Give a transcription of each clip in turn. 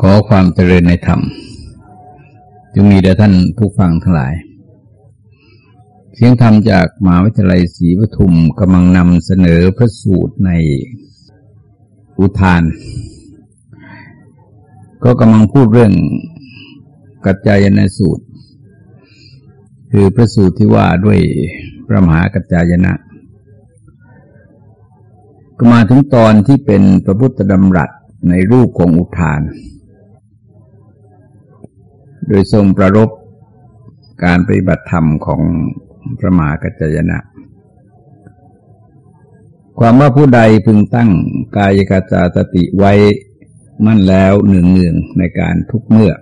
ขอความเจริญในธรรมจงมีแด่ท่านผู้ฟังทั้งหลาย เสียงธรรมจากมหาวิทยาลัยศรีปทุมกำลังนำเสนอพระสูตรในอุทาน ก็กำลังพูดเรื่องกัจจายนสูตร คือพระสูตรที่ว่าด้วยพระมหากัจจายนะก็มาถึงตอนที่เป็นพระพุทธดำรัสในรูปของอุทาน โดยทรงประรบการปฏิบัติธรรมของพระมหากัจจยนะ ความว่าผู้ใดพึงตั้งกายกจาสติไว้มั่นแล้วหนึ่งเนืองในการทุกเมื่อ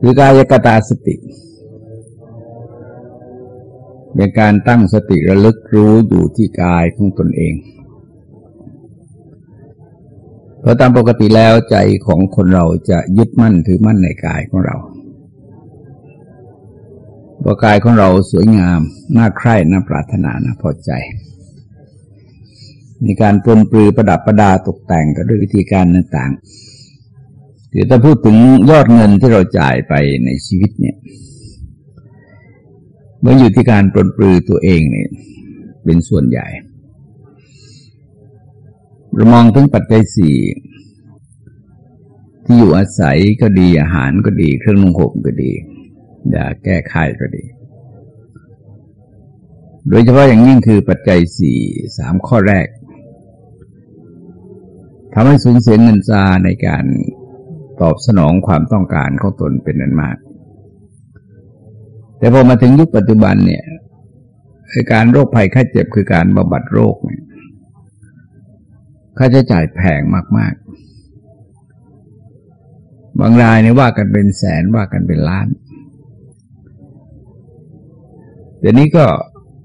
คือกายกตาสติ เป็นการตั้งสติระลึกรู้อยู่ที่กายของตนเอง เพราะตามปกติแล้วใจของคนเราจะยึดมั่นถือมั่นในกายของเราว่ากายของเราสวยงาม น่าใคร่ น่าปรารถนา น่าพอใจ มีการปลนปลือประดับประดาตกแต่งก็ด้วยวิธีการต่างๆคือถ้าพูดถึงยอดเงินที่เราจ่ายไปในชีวิตเนี่ยเมื่ออยู่ที่การปลนปลือตัวเองเนี่ยเป็นส่วนใหญ่ เรามองถึงปัจจัยสี่ที่อยู่อาศัยก็ดีอาหารก็ดี เครื่องนุ่งห่มก็ดียาแก้ไขก็ดี โดยเฉพาะอย่างยิ่งคือปัจจัยสี่สามข้อแรกทำให้สูญเสียเงินซาในการตอบสนองความต้องการของตนเป็นนันมาก แต่พอมาถึงยุคปัจจุบันเนี่ยการโรคภัยไข้เจ็บคือการบำบัดโรคเนี่ย ค่าใช้จ่ายแพงมาก ๆ บางรายเนี่ยว่ากันเป็นแสนว่ากันเป็นล้านแต่นี้ก็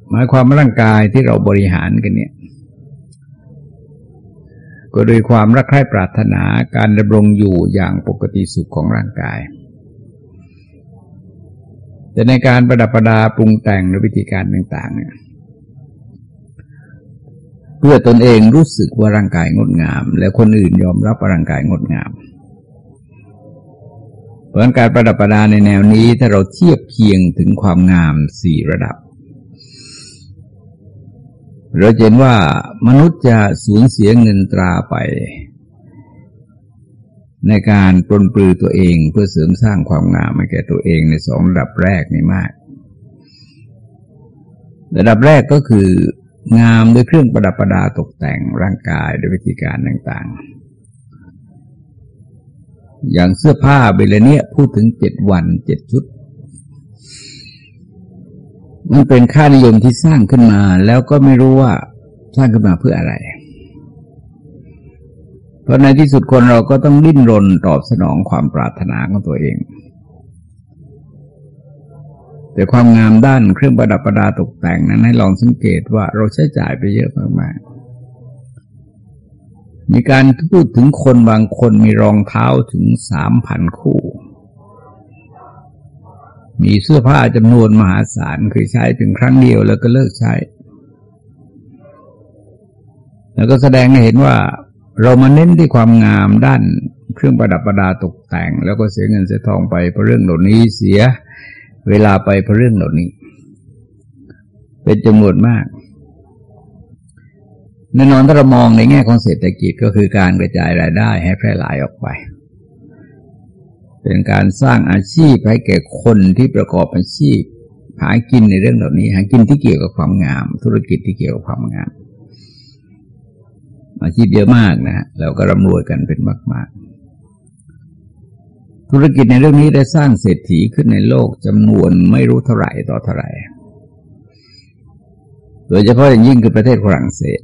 หมายความว่าร่างกายที่เราบริหารกันเนี่ย ก็โดยความรักใคร่ปรารถนาการดำรงอยู่อย่างปกติสุขของร่างกาย แต่ในการประดับประดาปรุงแต่งหรือวิธีการต่าง ๆ เนี่ย พื่อตนเองรู้สึกว่าร่างกายงดงาม และคนอื่นยอมรับว่าร่างกายงดงามเพราะการประดับประดาในแนวนี้ถ้าเราเทียบเคียงถึงความงามสี่ระดับ เราเห็นว่ามนุษย์จะสูญเสียเงินตราไป ในการปลนปลือตัวเองเพื่อเสริมสร้างความงามให้แก่ตัวเองในสองระดับแรกนี่มาก ระดับแรกก็คือ งามด้วยเครื่องประดับประดาตกแต่งร่างกายด้วยวิธีการต่างๆ อย่างเสื้อผ้าเบลเนียพูดถึงเจ็ดวันเจ็ดชุด มันเป็นค่านิยมที่สร้างขึ้นมาแล้วก็ไม่รู้ว่าสร้างขึ้นมาเพื่ออะไร เพราะในที่สุดคนเราก็ต้องดิ้นรนตอบสนองความปรารถนาของตัวเอง แต่ความงามด้านเครื่องประดับประดาตกแต่งนั้นให้ลองสังเกตว่าเราใช้จ่ายไปเยอะมากๆ มีการพูดถึงคนบางคนมีรองเท้าถึงสามพันคู่ มีเสื้อผ้าจำนวนมหาศาลเคยใช้ถึงครั้งเดียวแล้วก็เลิกใช้ แล้วก็แสดงให้เห็นว่าเรามาเน้นที่ความงามด้านเครื่องประดับประดาตกแต่ง แล้วก็เสียเงินเสียทองไปเพราะเรื่องเหล่านี้เสีย เวลาไปเพราะเรื่องเหล่านี้ เป็นจำนวนมากแน่นอนถ้าเรามองในแง่ของเศรษฐกิจก็คือการกระจายรายได้ให้แพร่หลายออกไป เป็นการสร้างอาชีพให้แก่คนที่ประกอบอาชีพ หากินในเรื่องเหล่านี้ หากินที่เกี่ยวกับความงาม ธุรกิจที่เกี่ยวกับความงาม อาชีพเยอะมากนะฮะเราก็ร่ำรวยกันเป็นมาก ๆ ธุรกิจในเรื่องนี้ได้สร้างเศรษฐีขึ้นในโลกจำนวนไม่รู้เท่าไหร่ต่อเท่าไหร่ โดยเฉพาะอย่างยิ่งคือประเทศฝรั่งเศส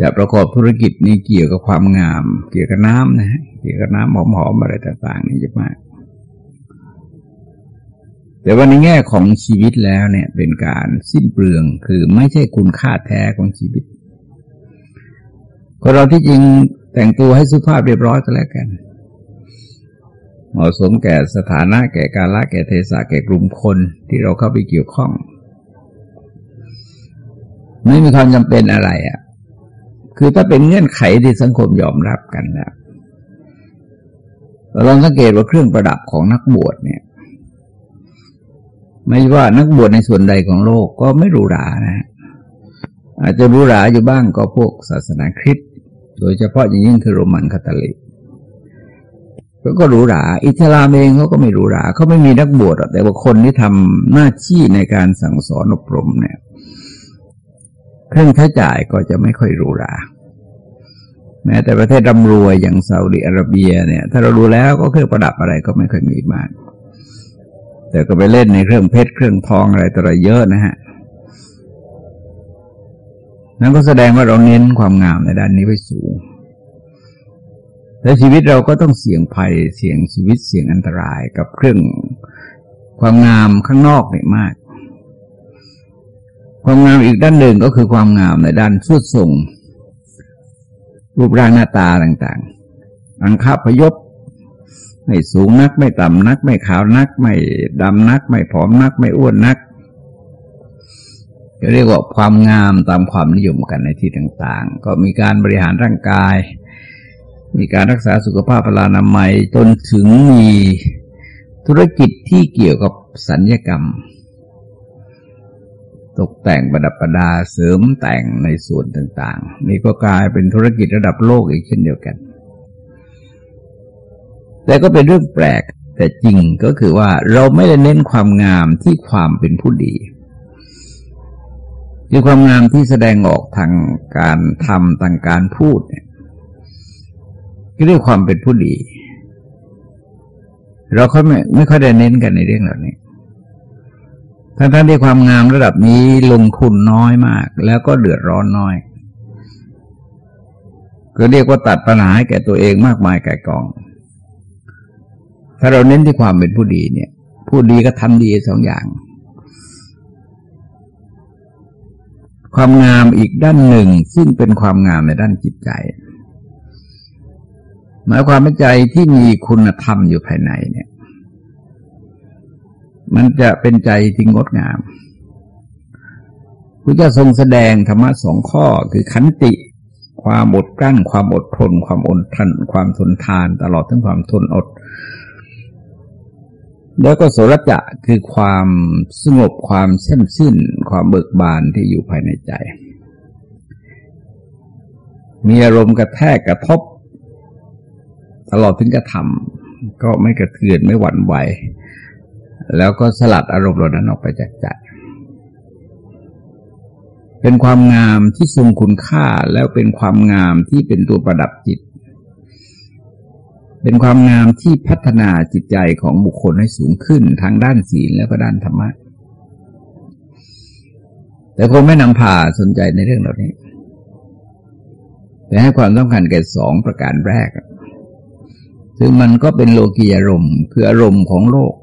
จะประกอบธุรกิจนี้เกี่ยวกับความงาม เกี่ยวกับน้ำนะฮะเกี่ยวกับน้ำหอมๆอะไรต่างๆนี่เยอะมาก แต่ว่าในแง่ของชีวิตแล้วเนี่ยเป็นการสิ้นเปลืองคือไม่ใช่คุณค่าแท้ของชีวิตคนเราที่จริงแต่งตัวให้สุภาพเรียบร้อยก็แล้วกัน เหมาะสมแก่สถานะแก่กาละแก่เทศะแก่กลุ่มคนที่เราเข้าไปเกี่ยวข้อง ไม่มีความจำเป็นอะไรอะ่ะ คือถ้าเป็นเงื่อนไขที่สังคมยอมรับกันแล้วเราลองสังเกตว่าเครื่องประดับของนักบวชเนี่ย ไม่ว่านักบวชในส่วนใดของโลกก็ไม่หรูหรานะอาจจะหรูหราอยู่บ้างก็พวกศาสนาคริสต์โดยเฉพาะอย่างยิ่งคือโรมันคาทอลิก ขาก็หรูหราอิสลามเองเขาก็ไม่หรูหราเขาไม่มีนักบวชแต่ว่าคนที่ทำหน้าที่ในการสั่งสอนอบรมเนี่ยเครื่องใช้จ่ายก็จะไม่ค่อยหรูหราแม้แต่ประเทศร่ำรวยอย่างซาอุดิอาระเบียเนี่ย ถ้าเราดูแล้วก็เครื่องประดับอะไรก็ไม่ค่อยมีมาก แต่ก็ไปเล่นในเครื่องเพชรเครื่องทองอะไรต่ออะไรเยอะนะฮะนั่นก็แสดงว่าเราเน้นความงามในด้านนี้ไว้สูง แล้วชีวิตเราก็ต้องเสี่ยงภัยเสี่ยงชีวิตเสี่ยงอันตรายกับเครื่องความงามข้างนอกเนี่ยมาก ความงามอีกด้านหนึ่งก็คือความงามในด้านสุดทรงรูปร่างหน้าตาต่างๆ อังคาพยพไม่สูงนัก ไม่ต่ำนัก ไม่ขาวนัก ไม่ดำนัก ไม่ผอมนัก ไม่อ้วนนักเรียกว่าความงามตามความนิยมกันในที่ต่าง ๆ ก็มีการบริหารร่างกาย มีการรักษาสุขภาพพลานามัยจนถึงมีธุรกิจที่เกี่ยวกับสัญญกรรม ตกแต่งประดับประดาเสริมแต่งในส่วนต่างๆ นี่ก็กลายเป็นธุรกิจระดับโลกอีกเช่นเดียวกัน แต่ก็เป็นเรื่องแปลกแต่จริงก็คือว่าเราไม่ได้เน้นความงามที่ความเป็นผู้ดีคือความงามที่แสดงออกทางการทำทางการพูดเนี่ย เรียกความเป็นผู้ดี เราเขาไม่ไม่ค่อยได้เน้นกันในเรื่องเหล่านี้ทั้งทั้งที่ความงามระดับนี้ลงทุนน้อยมาก แล้วก็เดือดร้อนน้อย ก็เรียกว่าตัดปัญหาให้แก่ตัวเองมากมายไก่กอง ถ้าเราเน้นที่ความเป็นผู้ดีเนี่ย ผู้ดีก็ทำดีสองอย่าง ความงามอีกด้านหนึ่ง ซึ่งเป็นความงามในด้านจิตใจ หมายความว่าใจที่มีคุณธรรมอยู่ภายในเนี่ย มันจะเป็นใจที่งดงามพระเจ้าทรงแสดงธรรมะสองข้อคือขันติ ความอดกลั้น ความอดทน ความอดทนความทนทาน ตลอดทั้งความทนอด แล้วก็โสรจะคือความสงบความเช่มชื่น ความเบิกบานที่อยู่ภายในใจ มีอารมณ์กระแทกกระทบ ตลอดถึงกระทำก็ไม่กระเทือนไม่หวั่นไหว แล้วก็สลัดอารมณ์เหล่านั้นออกไปจากใจเป็นความงามที่ทรงคุณค่าแล้วเป็นความงามที่เป็นตัวประดับจิต เป็นความงามที่พัฒนาจิตใจของบุคคลให้สูงขึ้นทางด้านศีลแล้วก็ด้านธรรมะแต่คงไม่นำพาสนใจในเรื่องเหล่านี้แต่ให้ความสำคัญแก่สองประการแรก ซึ่งมันก็เป็นโลกียอารมณ์ คืออารมณ์ของโลก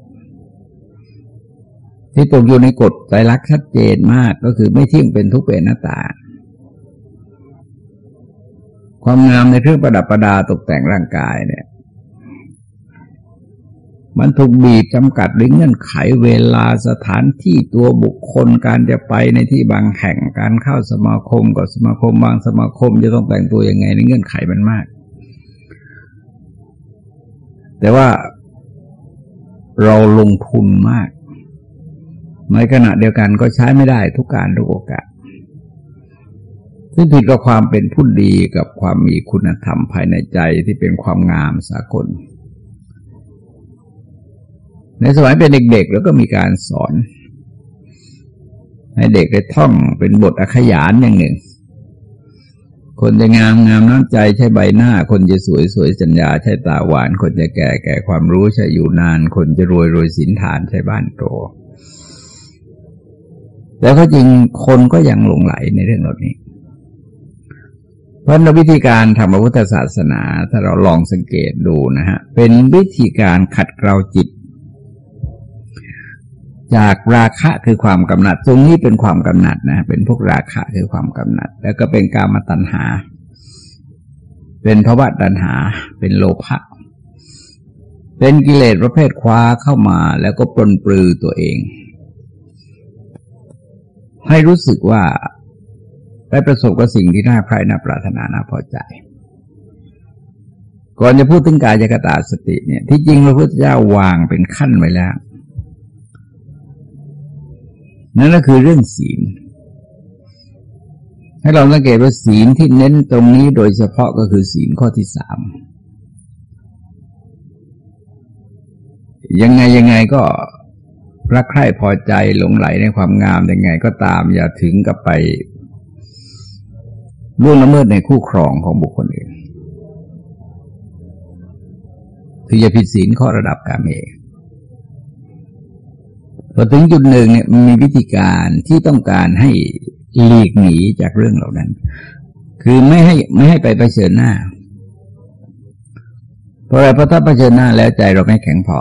ที่ตกอยู่ในกฎไตรลักษณ์ชัดเจนมากก็คือไม่เที่ยงเป็นทุกเป็นหน้าตา ความงามในเครื่องประดับประดาตกแต่งร่างกายเนี่ย มันถูกบีบจำกัดด้วยเงื่อนไขเวลาสถานที่ตัวบุคคลการจะไปในที่บางแห่งการเข้าสมาคมกับสมาคมบางสมาคมจะต้องแต่งตัวยังไงในเงื่อนไขมันมาก แต่ว่าเราลงทุนมากในขณะเดียวกันก็ใช้ไม่ได้ทุกการทุกโอกาสซึ่งผิดกับความเป็นผู้ดีกับความมีคุณธรรมภายในใจที่เป็นความงามสากล ในสมัยเป็นเด็กๆ แล้วก็มีการสอน ให้เด็กได้ท่องเป็นบทอขยานอย่างหนึ่ง คนจะงามงามน้ำใจใช้ใบหน้า คนจะสวยสวยสัญญาใช้ตาหวาน คนจะแก่แก่ความรู้ใช้อยู่นาน คนจะรวยรวยสินฐานใช้บ้านโต แล้วก็จริงคนก็ยังหลงไหลในเรื่องเหล่านี้ เพราะวิธีการทำพระพุทธศาสนา ถ้าเราลองสังเกตดูนะฮะ เป็นวิธีการขัดเกลาจิต จากราคะคือความกำหนัด ตรงนี้เป็นความกำหนัดนะ เป็นพวกราคะคือความกำหนัด แล้วก็เป็นกามตัณหา เป็นภาวะตัณหา เป็นโลภะเป็นกิเลสประเภทคว้าเข้ามาแล้วก็ปลนปลือตัวเอง ให้รู้สึกว่าได้ประสบกับสิ่งที่น่าใคร่น่าปรารถนาน่าพอใจ ก่อนจะพูดถึงกายกตาสติเนี่ย ที่จริงพระพุทธเจ้าวางเป็นขั้นไว้แล้ว นั่นก็คือเรื่องศีล ให้เราสังเกตว่าศีลที่เน้นตรงนี้โดยเฉพาะก็คือศีลข้อที่สามยังไงยังไงก็รักใคร่พอใจหลงไหลในความงามยังไง ก็ตามอย่าถึงกับไปล่วงละเมิดในคู่ครองของบุคคลอื่นคือจะผิดศีลข้อระดับกาเม พอถึงจุดหนึ่งเนี่ยมันมีวิธีการที่ต้องการให้หลีกหนีจากเรื่องเหล่านั้น คือไม่ให้ไม่ให้ไปเผชิญหน้า เพราะอะไรเพราะถ้าเผชิญหน้าแล้วใจเราไม่แข็งพอ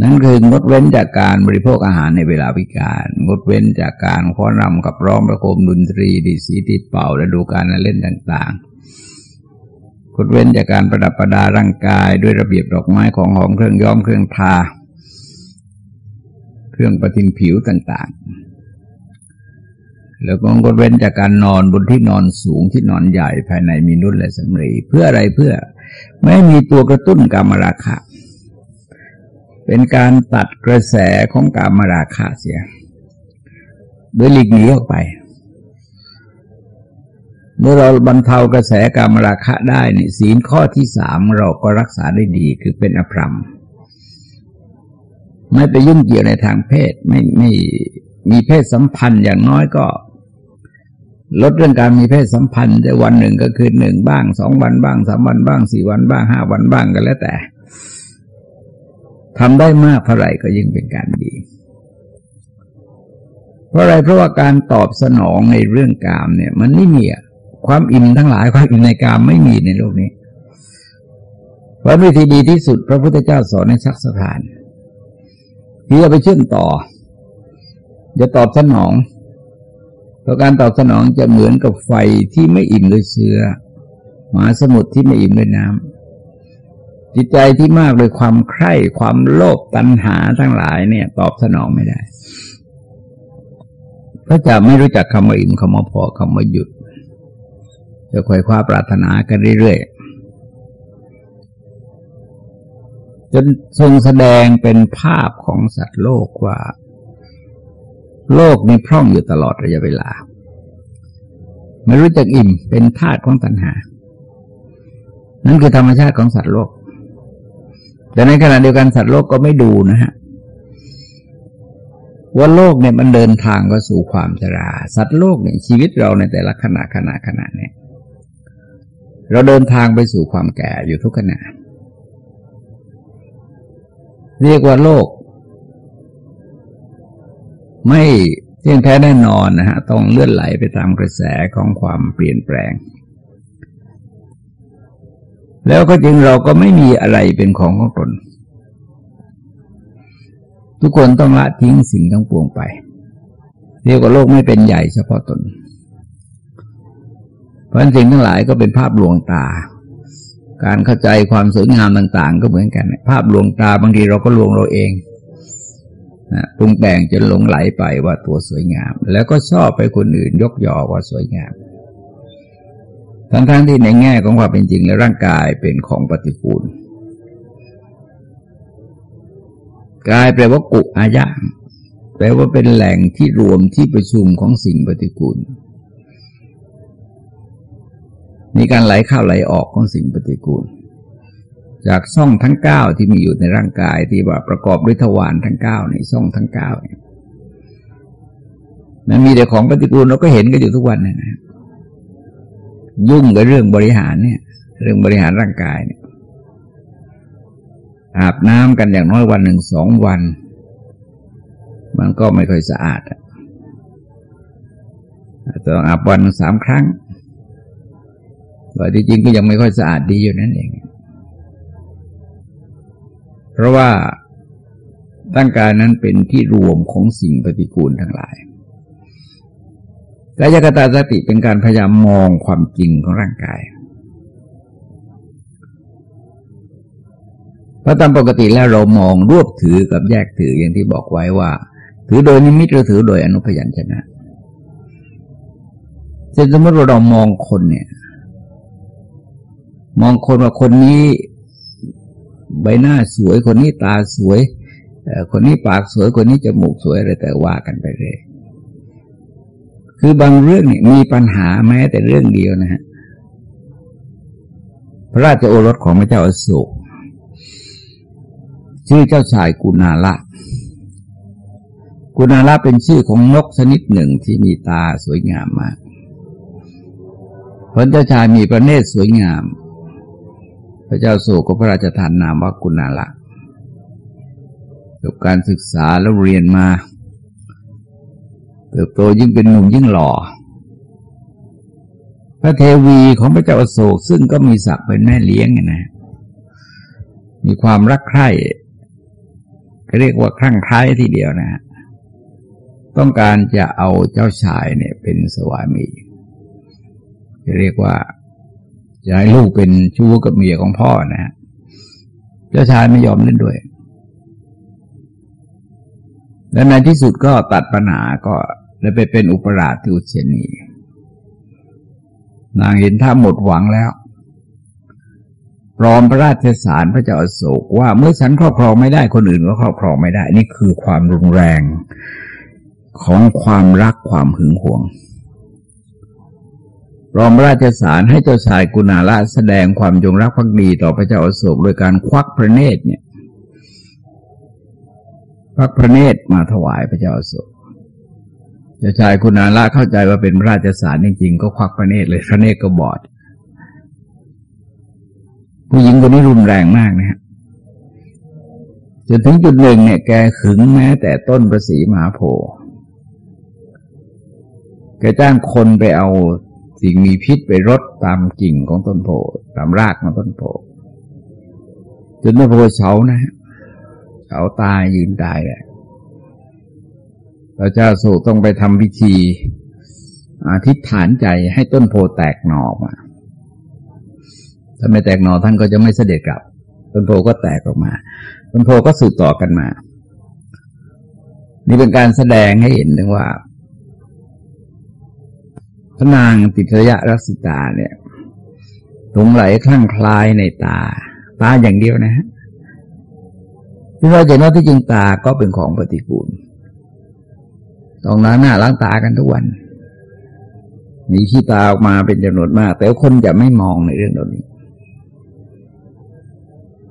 นั่นคืองดเว้นจากการบริโภคอาหารในเวลาวิการ งดเว้นจากการข้อรำกับร้องประโคมดนตรีดีสีติดเป่าและดูการเล่นต่างๆงดเว้นจากการประดับประดาร่างกายด้วยระเบียบดอกไม้ของหอมเครื่องย้อมเครื่องทา เครื่องประทินผิวต่าง ๆ แล้วก็งดเว้นจากการนอนบนที่นอนสูงที่นอนใหญ่ภายในมีนุ่นและสำรีเพื่ออะไรเพื่อไม่มีตัวกระตุ้นกรรมราคะ เป็นการตัดกระแสของกามราคะเสีย โดยหลีกหนีออกไป เมื่อเราบรรเทากระแสกามราคะได้นี่ศีลข้อที่สามเราก็รักษาได้ดีคือเป็นอภรรม ไม่ไปยุ่งเกี่ยวในทางเพศ ไม่ไม่มีเพศสัมพันธ์อย่างน้อยก็ ลดเรื่องการมีเพศสัมพันธ์จะวันหนึ่งก็คือหนึ่งบ้างสองวันบ้างสามวันบ้างสี่วันบ้างห้าวันบ้างกันแล้วแต่ทำได้มากเท่าไหร่ก็ยิ่งเป็นการดี เพราะอะไรเพราะว่าการตอบสนองในเรื่องกามเนี่ย มันไม่มีความอิ่มทั้งหลายความอิ่มในกามไม่มีในโลกนี้เพราะวิธีดีที่สุดพระพุทธเจ้าสอนในชักสถาน ที่จะไปเชื่อมต่อจะตอบสนอง เพราะการตอบสนองจะเหมือนกับไฟที่ไม่อิ่มด้วยเชื้อหมาสมุทรที่ไม่อิ่มด้วยน้ำจิตใจที่มากโดยความใคร่ความโลภตัณหาทั้งหลายเนี่ย ตอบสนองไม่ได้ก็จะไม่รู้จักคำว่าอิ่มคำว่าพอคำว่าหยุดจะคอยคว้าปรารถนากันเรื่อยๆ จนทรงแสดงเป็นภาพของสัตว์โลกว่า โลกนี้พร่องอยู่ตลอดระยะเวลา ไม่รู้จักอิ่มเป็นธาตุของตัณหา นั่นคือธรรมชาติของสัตว์โลก แต่ในขณะเดียวกันสัตว์โลกก็ไม่ดูนะฮะว่าโลกเนี่ยมันเดินทางก็สู่ความชรา สัตว์โลกเนี่ยชีวิตเราในแต่ละขณะขณะขณะเนี่ย เราเดินทางไปสู่ความแก่อยู่ทุกขณะเเรียกว่าโลก ไม่เที่ยงแท้แน่นอนนะฮะต้องเลื่อนไหลไปตามกระแสของความเปลี่ยนแปลง แล้วก็จริงเราก็ไม่มีอะไรเป็นของของตน ทุกคนต้องละทิ้งสิ่งทั้งปวงไป เรียกว่าโลกไม่เป็นใหญ่เฉพาะตน เพราะสิ่งทั้งหลายก็เป็นภาพลวงตา การเข้าใจความสวยงามต่าง ๆ ก็เหมือนกัน ภาพลวงตาบางทีเราก็ลวงเราเองนะปรุงแต่งจนหลงไหลไปว่าตัวสวยงาม แล้วก็ชอบไปคนอื่นยกยอว่าสวยงามทั้งๆทที่ในแง่ของความเป็นจริงแล้วร่างกายเป็นของปฏิกูลกายแปลว่ากุอายะแปลว่าเป็นแหล่งที่รวมที่ประชุมของสิ่งปฏิกูล มีการไหลเข้าไหลออกของสิ่งปฏิกูล จากช่องทั้งเก้าที่มีอยู่ในร่างกายที่ว่าประกอบด้วยทวารทั้งเก้าในช่องทั้งเก้าเนี่ยมันมีแต่ของปฏิกูลเราก็เห็นกันอยู่ทุกวันนะนะยุ่งกับเรื่องบริหารเนี่ย เรื่องบริหารร่างกายเนี่ย อาบน้ำกันอย่างน้อยวันหนึ่งสองวัน มันก็ไม่ค่อยสะอาดต้องอาบวันสามครั้ง แต่ที่จริงก็ยังไม่ค่อยสะอาดดีอยู่นั่นเอง เพราะว่าร่างกายนั้นเป็นที่รวมของสิ่งปฏิกูลทั้งหลายกายกตาสติเป็นการพยายามมองความจริงของร่างกาย เพราะตามปกติแล้วเรามองรวบถือกับแยกถืออย่างที่บอกไว้ว่า ถือโดยนิมิตหรือถือโดยอนุพยัญชนะเช่นสมมติว่าเรามองคนเนี่ย มองคนว่าคนนี้ใบหน้าสวย คนนี้ตาสวยคนนี้ปากสวย คนนี้จมูกสวยอะไรแต่ว่ากันไปเลย คือบางเรื่องเนี่ยมีปัญหาแม้แต่เรื่องเดียวนะฮะพระราชโอรสของพระเจ้าอโศกชื่อเจ้าชายกุณาละ กุณาละเป็นชื่อของนกชนิดหนึ่งที่มีตาสวยงามมากพระเจ้าชายมีประเนตรสวยงาม ระเจ้าโศกก็พระราชทานนามว่ากุณาละจบการศึกษาแล้วเรียนมา เติบโตยิ่งเป็นหนุ่มยิ่งหล่อ พระเทวีของพระเจ้าโศกซึ่งก็มีศักดิ์เป็นแม่เลี้ยงนะ มีความรักใคร่เรียกว่าคลั่งไคล้ทีเดียวนะฮะต้องการจะเอาเจ้าชายเนี่ยเป็นสวามีจะเรียกว่า จะให้ลูกเป็นชู้กับเมียของพ่อนะฮะเจ้าชายไม่ยอมเล่นด้วย และในที่สุดก็ตัดปัญหาก็เลยไปเป็นอุปราชที่อุเชนีนางเห็นท่าหมดหวังแล้วพร้อมพระราชสารพระเจ้าอโศกว่าเมื่อฉันครอบครองไม่ได้คนอื่นก็ครอบครองไม่ได้ นี่คือความรุนแรงของความรักความหึงหวง รอมราชสารให้เจ้าชายกุณาละแสดงความจงรักภักดีต่อพระเจ้าอโศกโดยการควักพระเนตรเนี่ยควักพระเนตรมาถวายพระเจ้าอโศกเจ้าชายกุณาละเข้าใจว่าเป็นพระราชสารจริงๆ ก็ควักพระเนตรเลยพระเนตรก็บอด ผู้หญิงคนนี้รุนแรงมากนะฮะจนถึงจุดหนึ่งเนี่ยแกขึงแม้แต่ต้นประสีมหาโพธิ์แกจ้างคนไปเอา สิ่งมีพิษไปรดตามกิ่งของต้นโพตามรากของต้นโพจนต้นโพเฉานะเฉาตายยืนตายเลยพระเจ้าโศกต้องไปทำพิธีอธิษฐานใจให้ต้นโพแตกหน่อมาถ้าไม่แตกหน่อท่านก็จะไม่เสด็จกลับ ต้นโพก็แตกออกมา ต้นโพก็สืบต่อกันมา นี่เป็นการแสดงให้เห็นถึงว่า พระนางติทยะรัสิตาเนี่ยหลงไหลคลั่งคลายในตา ตาอย่างเดียวนะฮะที่เราจะว่าที่จริงตาก็เป็นของปฏิกูลต้องล้างหน้าล้างตากันทุกวัน มีขี้ตาออกมาเป็นจำนวนมาก แต่คนจะไม่มองในเรื่องเหล่านี้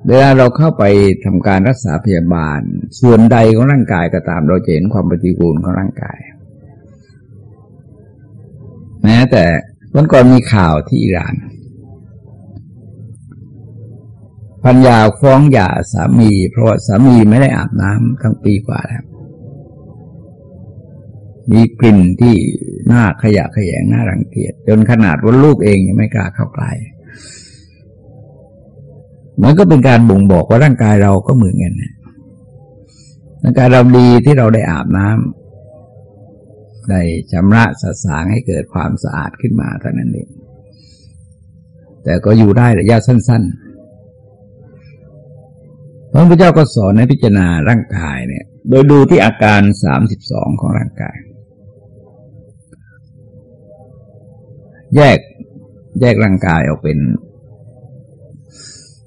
เวลาเราเข้าไปทำการรักษาพยาบาล ส่วนใดของร่างกายก็ตาม เราจะเห็นความปฏิกูลของร่างกาย แม้แต่วันก่อนมีข่าวที่อิหร่านพันยาฟ้องหย่าสามี เพราะว่าสามีไม่ได้อาบน้ำทั้งปีกว่าแล้ว มีกลิ่นที่น่าขยะขยงน่ารังเกียจจนขนาดว่าลูกเองยังไม่กล้าเข้าใกล้มันก็เป็นการบ่งบอกว่าร่างกายเราก็เหมือนกันนะร่างกายเราดีที่เราได้อาบน้ำ ได้ชำระสสางให้เกิดความสะอาดขึ้นมาเท่านั้นเองแต่ก็อยู่ได้ระยะสั้น ๆ พระพุทธเจ้าก็สอนให้พิจารณาร่างกายเนี่ย โดยดูที่อาการสามสิบสองของร่างกาย แยกแยกร่างกายออกเป็น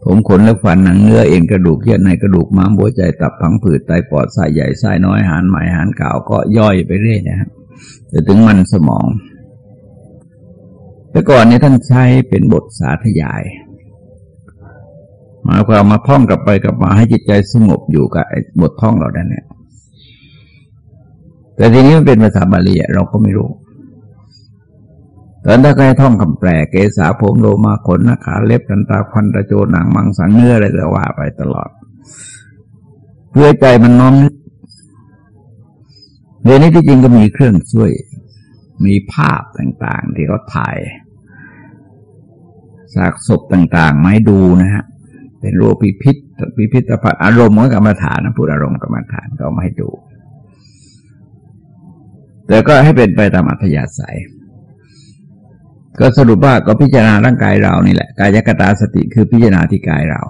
ผมขนและฟันหนังเนื้อเอ็นกระดูกเยื่อในกระดูกม้ามหัวใจตับผังผืดไตปอดไส้ใหญ่ไส้น้อยหานใหม่หานเก่าก็ย่อยไปเรื่อยนะครับ จะถึงมันสมอง แต่ก่อนนี้ท่านใช้เป็นบทสาธยายมาความมาท่องกลับไปกลับมาให้จิตใจสงบอยู่กับบทท่องเราได้เนี่ย แต่ทีนี้มันเป็นภาษาบาลีเราก็ไม่รู้ตอนถ้าใครท่องคำแปลเกษาผมโลมาขนนาขาเล็บกันตาควันตะโจหนังมังสังเนื้ออะไรแต่ว่าไปตลอด เพื่อใจมันน้อมนึก เดี๋ยวนี้ที่จริงก็มีเครื่องช่วย มีภาพต่าง ๆ ที่เขาถ่ายสากศพต่างๆ มาให้ดูนะฮะ เป็นรูปพิพิธพิพิธภัณฑ์อารมณ์ของกรรมฐานนะพูดอารมณ์กรรมฐานก็มาให้ดู แต่ก็ให้เป็นไปตามอัธยาศัย ก็สรุปว่าก็พิจารณาร่างกายเรานี่แหละ กายกตาสติคือพิจารณาที่กายเรา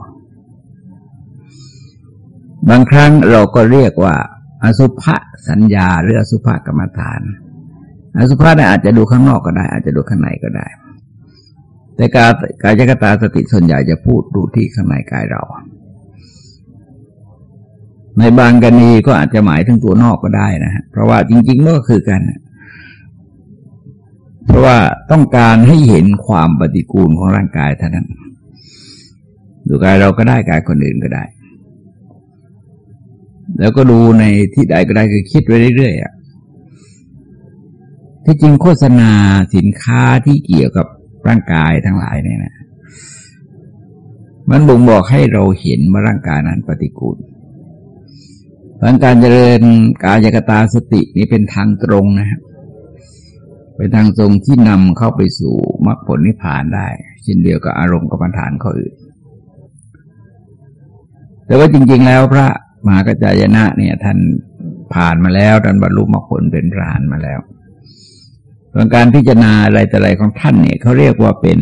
บางครั้งเราก็เรียกว่า อสุภะสัญญาหรืออสุภะกรรมฐาน อสุภาพเนี่ยอาจจะดูข้างนอกก็ได้ อาจจะดูข้างในก็ได้ แต่กากายกตาสติส่วนใหญ่จะพูดดูที่ข้างในกายเรา ในบางกรณีก็อาจจะหมายถึงตัวนอกก็ได้นะฮะเพราะว่าจริงๆก็คือกัน เพราะว่าต้องการให้เห็นความปฏิกูลของร่างกายเท่านั้นดูกายเราก็ได้กายคนอื่นก็ได้ แล้วก็ดูในที่ใดก็ได้คือคิดไปเรื่อยๆที่จริงโฆษณาสินค้าที่เกี่ยวกับร่างกายทั้งหลายเนี่ยนะมันบ่งบอกให้เราเห็นว่าร่างกายนั้นปฏิกูลเพราะการเจริญกายกตาสตินี้เป็นทางตรงนะครับเป็นทางตรงที่นำเข้าไปสู่มรรคผลนิพพานได้เช่นเดียวกับอารมณ์กับปัญฐานข้ออื่น แต่ว่าจริง ๆ แล้วพระ มหากัจจายนะเนี่ย ท่านผ่านมาแล้วท่านบรรลุมรรคผลเป็นพระานมาแล้วการพิจารณาอะไรแต่อะไรของท่านเนี่ยเขาเรียกว่าเป็น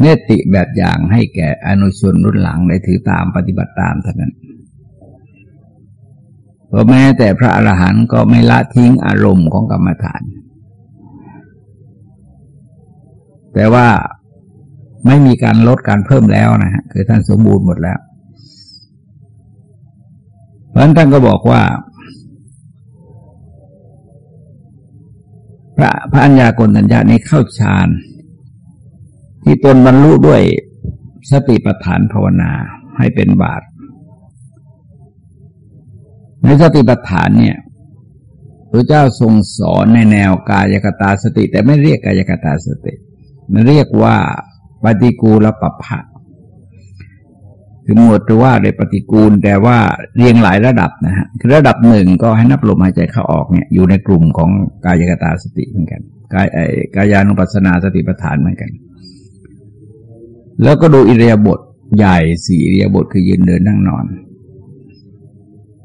เนติแบบอย่างให้แก่อนุชนรุ่นหลังได้ถือตามปฏิบัติตามเท่านั้นเพราะแม้แต่พระอรหันต์ก็ไม่ละทิ้งอารมณ์ของกรรมฐาน แต่ว่าไม่มีการลดการเพิ่มแล้วนะฮะคือท่านสมบูรณ์หมดแล้ว เพราะนั้นท่านก็บอกว่า พระพระัญญากนัญญานี้เข้าฌาน ที่ตนบรรลุด้วยสติปัฏฐานภาวนาให้เป็นบาตในสติปัฏฐานเนี่ยพระเจ้าทรงสอนในแนวกายกตาสติ แต่ไม่เรียกกายกตาสติ มันเรียกว่าปฏิกูลปัปภะ คือหมวดหรือว่าโดยปฏิกูลแต่ว่าเรียงหลายระดับนะฮะคือระดับหนึ่งก็ให้นับลมหายใจเข้าออกเนี่ยอยู่ในกลุ่มของกายกตาสติเหมือนกันกายกายานุปัสสนาสติปัฏฐานเหมือนกัน แล้วก็ดูอิรียาบทใหญ่สี่อิรียาบทคือยืนเดินนั่งนอน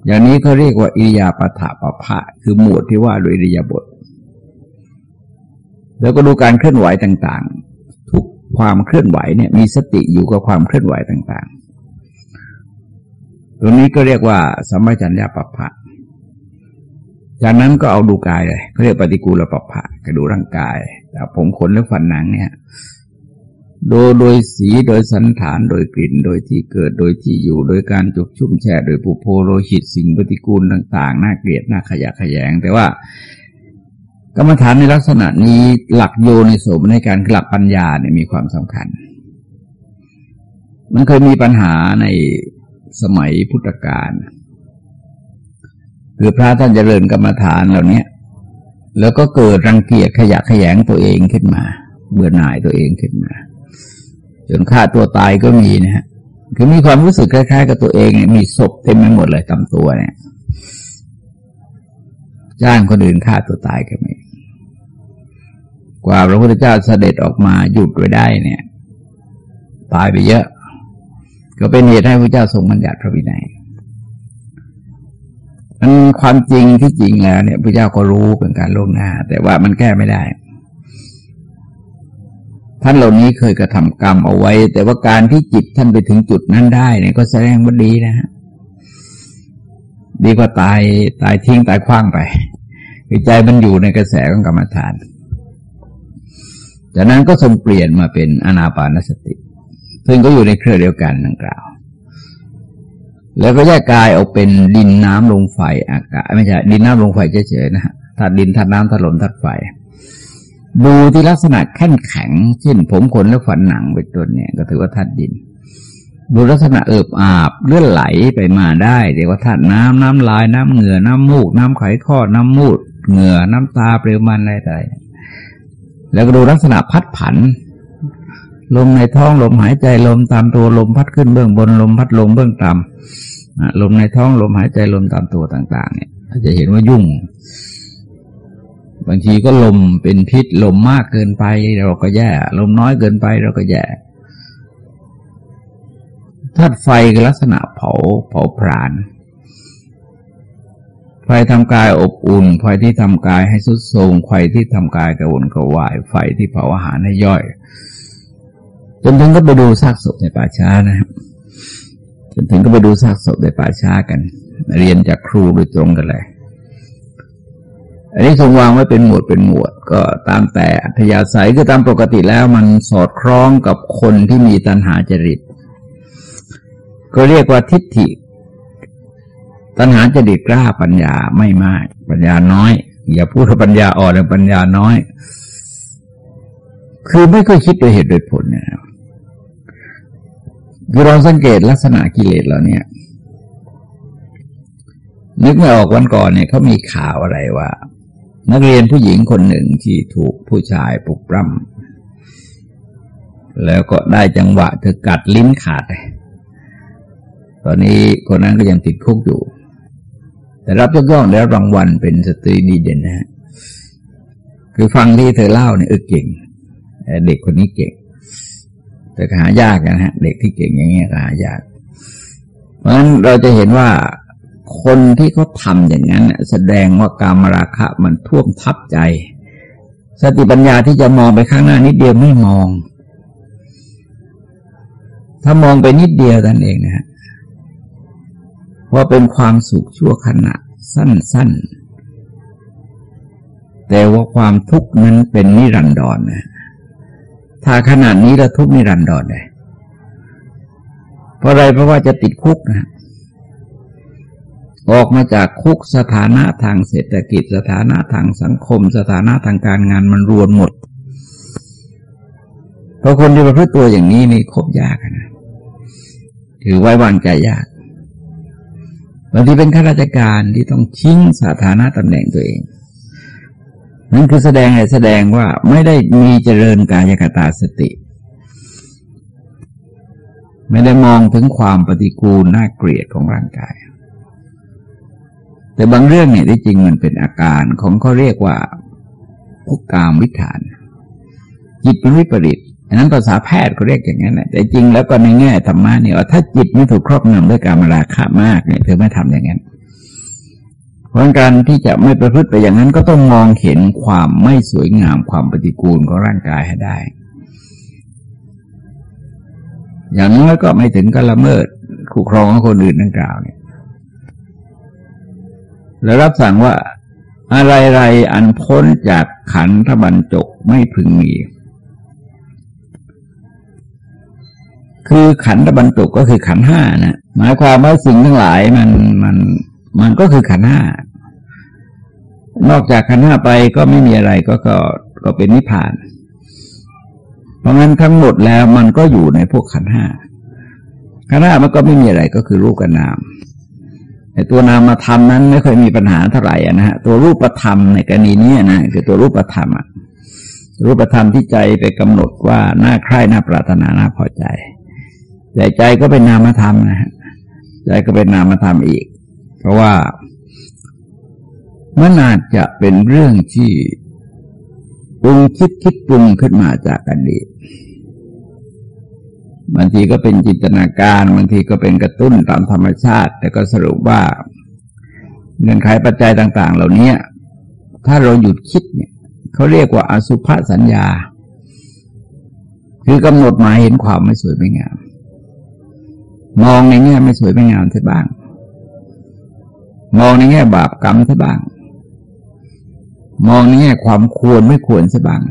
อย่างนี้เขาเรียกว่าอิริยาปถะปะพะคือหมวดที่ว่าโดยอิริยาบทแล้วก็ดูการเคลื่อนไหวต่างๆ ทุกความเคลื่อนไหวเนี่ยมีสติอยู่กับความเคลื่อนไหวต่างๆ ตรงนี้ก็เรียกว่าสัมปชัญญะปัปภะจากนั้นก็เอาดูกายเลยเขาเรียกปฏิกูลปัปภะก็ดูร่างกายแต่ผมขนและฝันหนังเนี่ยดยโดยสีโดยสันฐานโดยกลิ่นโดยที่เกิดโดยที่อยู่ โดยการจุกชุ่มแช่โดยปุโพโลหิตสิ่งปฏิกูลต่างๆน่าเกลียดน่าขยะขยง แต่ว่ากรรมฐานในลักษณะนี้หลักโยในโสมในการหลักปัญญาเนี่ยมีความสำคัญ มันเคยมีปัญหาใน สมัยพุทธกาลคือพระท่านเจริญกรรมฐานเหล่านี้แล้วก็เกิดรังเกียจขยะขยงตัวเองขึ้นมา เบื่อหน่ายตัวเองขึ้นมาจนฆ่าตัวตายก็มีนะฮะคือมีความรู้สึกคล้ายๆ กับตัวเองเนี่ยมีศพเต็มไปหมดเลยตามตัวเนี่ยจ้างคนอื่นฆ่าตัวตายก็มีกว่าพระพุทธเจ้าเสด็จออกมาหยุดไว้ได้เนี่ย ตายไปเยอะ ก็เป็นเหตุให้พระเจ้าทรงบัญญัติพระวินัยมันความจริงที่จริงแล้วเนี่ยพระเจ้าก็รู้เป็นการล่วงหน้า แต่ว่ามันแก้ไม่ได้ ท่านเหล่านี้เคยกระทำกรรมเอาไว้ แต่ว่าการที่จิตท่านไปถึงจุดนั้นได้เนี่ยก็แสดงว่าดีนะฮะดีกว่าตายตายทิ้งตายคว้างไปใจมันอยู่ในกระแสของกรรมฐาน จากนั้นก็ทรงเปลี่ยนมาเป็นอนาปานสติ ซึ่งก็อยู่ในเครือเดียวกันดังกล่าว แล้วก็แยกกายออกเป็นดินน้ำลมไฟอากาศไม่ใช่ดินน้ำลมไฟเฉยๆนะฮะธาตุดินธาตุน้ำธาตุลมธาตุไฟ ดูที่ลักษณะแข็งแข็งเช่นผมขนและฝันหนังเป็นต้นเนี่ย ก็ถือว่าธาตุดิน ดูลักษณะเอิบอาบเลื่อนไหลไปมาได้เรียกว่าธาตุน้ำน้ำลายน้ำเหงื่อน้ำมูก น้ำไขข้อน้ำมูดเหงื่อน้ำตาเปลวมันอะไรต่แล้วก็ดูลักษณะพัดผัน ลมในท้องลมหายใจลมตามตัวลมพัดขึ้นเบื้องบนลมพัดลงเบื้องต่ำลมในท้องลมหายใจลมตามตัวต่าง ๆ เนี่ยจะเห็นว่ายุ่ง บางทีก็ลมเป็นพิษลมมากเกินไปเราก็แย่ ลมน้อยเกินไปเราก็แย่ธาตุไฟคือลักษณะเผาเผาผลาญไฟทำกายอบอุ่นไฟที่ทำกายให้สุดโทรมไฟที่ทำกายกระวนกระวายไฟที่เผาอาหารให้ย่อย จนถึงก็ไปดูซากศพในป่าช้านะครับจนถึงก็ไปดูซากศพในป่าช้ากัน เรียนจากครูโดยตรงกันเลยอันนี้ทรงวางไว้เป็นหมวดเป็นหมวด ก็ตามแต่อัธยาศัยคือตามปกติแล้วมันสอดคล้องกับคนที่มีตัณหาจริต ก็เรียกว่าทิฏฐิ ตัณหาจริตกล้าปัญญาไม่มาก ปัญญาน้อย อย่าพูดว่าปัญญาอ่อนหรือปัญญาน้อย คือไม่ค่อยคิดโดยเหตุโดยผลนะครับ คือเราสังเกตลักษณะกิเลสเราเนี่ย นึกไม่ออกวันก่อนเนี่ยเขามีข่าวอะไรว่า นักเรียนผู้หญิงคนหนึ่งที่ถูกผู้ชายปลุกปล้ำแล้วก็ได้จังหวะเธอกัดลิ้นขาดเลยตอนนี้คนนั้นก็ยังติดคุกอยู่ แต่รับยกย่องได้รางวัลเป็นสตรีดีเด่นนะฮะคือฟังที่เธอเล่าเนี่ยเออเก่ง เด็กคนนี้เก่ง แต่หายากนะฮะ เด็กที่เก่งอย่างเงี้ยหายาก เพราะฉะนั้นเราจะเห็นว่าคนที่เขาทำอย่างนั้นแสดงว่าการมราคะมันท่วมทับใจ สติปัญญาที่จะมองไปข้างหน้านิดเดียวไม่มอง ถ้ามองไปนิดเดียวนั่นเองนะฮะว่าเป็นความสุขชั่วขณะสั้น ๆ แต่ว่าความทุกข์นั้นเป็นนิรันดรนนะ ถ้าขนาดนี้เราทุกข์นิรันดรเลยเพราะอะไรเพราะว่าจะติดคุกนะออกมาจากคุกสถานะทางเศรษฐกิจ สถานะทางสังคม สถานะทางการงานมันรวนหมดเพราะคนที่ประพฤติตัวอย่างนี้นี่คบยากนะถือไว้วางใจยากบางทีเป็นข้าราชการที่ต้องทิ้งสถานะตำแหน่งตัวเอง นั่นคือแสดงอะไรแสดงว่าไม่ได้มีเจริญกายกตาสติ ไม่ได้มองถึงความปฏิกูลน่าเกลียดของร่างกาย แต่บางเรื่องเนี่ยที่จริงมันเป็นอาการของเขาเรียกว่าพุกกามวิถาน จิตเป็นวิปริตอันนั้นภาษาแพทย์เขาเรียกอย่างนั้นแหละแต่จริงแล้วก็ในแง่ธรรมะเนี่ยถ้าจิตไม่ถูกครอบงำด้วยการมาราคามากเนี่ยเธอไม่ทำอย่างนั้น ราะการที่จะไม่ประพฤติไปอย่างนั้นก็ต้องมองเห็นความไม่สวยงามความปฏิกูลของร่างกายให้ได้ อย่างน้อยก็ไม่ถึงกับละเมิดคู่ครองของคนอื่นนั่งกล่าวเนี่ย แล้วรับสั่งว่าอะไรไรอันพ้นจากขันธบัญจกไม่พึงมี คือขันธบัญจกก็คือขันห้านะหมายความว่าสิ่งทั้งหลายมันมันมันก็คือขันห้า นอกจากขันห้าไปก็ไม่มีอะไรก็ก็ก็เป็นนิพพาน เพราะงั้นทั้งหมดแล้วมันก็อยู่ในพวกขันห้าขันห้ามันก็ไม่มีอะไรก็คือรูปกับนามแต่ตัวนามธรรมนั้นไม่ค่อยมีปัญหาเท่าไหร่นะฮะตัวรูปธรรมในกรณีนี้นะคือตัวรูปธรรมอะรูปธรรมที่ใจไปกำหนดว่าน่าใคร่น่าปรารถนาน่าพอใจแต่ใจก็เป็นนามธรรมนะฮะใจก็เป็นนามธรรมอีก เพราะว่า มันอาจจะเป็นเรื่องที่ปรุงคิดคิดปรุงขึ้นมาจากอดีตบางทีก็เป็นจินตนาการบางทีก็เป็นกระตุ้นตามธรรมชาติ แต่ก็สรุปว่าเงื่อนไขปัจจัยต่าง ๆ เหล่านี้ถ้าเราหยุดคิดเนี่ยเขาเรียกว่าอสุภสัญญา คือกำหนดหมายเห็นความไม่สวยไม่งาม มองในแง่ไม่สวยไม่งามใช่บ้าง มองในแง่บาปกรรมใช่บ้าง มองในแง่ความควรไม่ควรใช่บ้าง